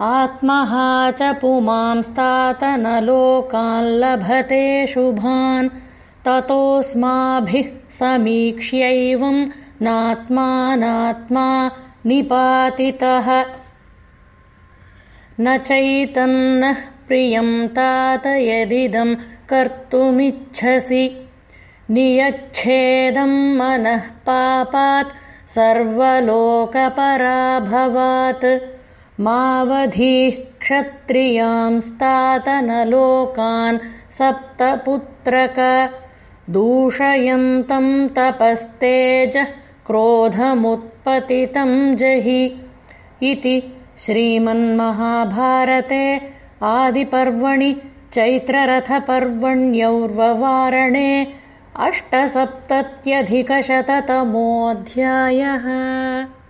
आत्महा च पुमांस्तातनलोकाल्लभते शुभान्। ततोऽस्माभिः समीक्ष्यैवं नात्मानात्मा निपातितः। न चैतन्नः प्रियं तात यदिदं कर्तुमिच्छसि। नियच्छेदं मनः पापात् सर्वलोकपराभवात् मावधिः क्षत्रियांस्तातनलोकान् सप्तपुत्रक दूषयन्तं तपस्तेजः क्रोधमुत्पतितं जहि इति श्रीमन्महाभारते आदिपर्वणि चैत्ररथपर्वण्यौर्ववारणे अष्टसप्तत्यधिकशततमोऽध्यायः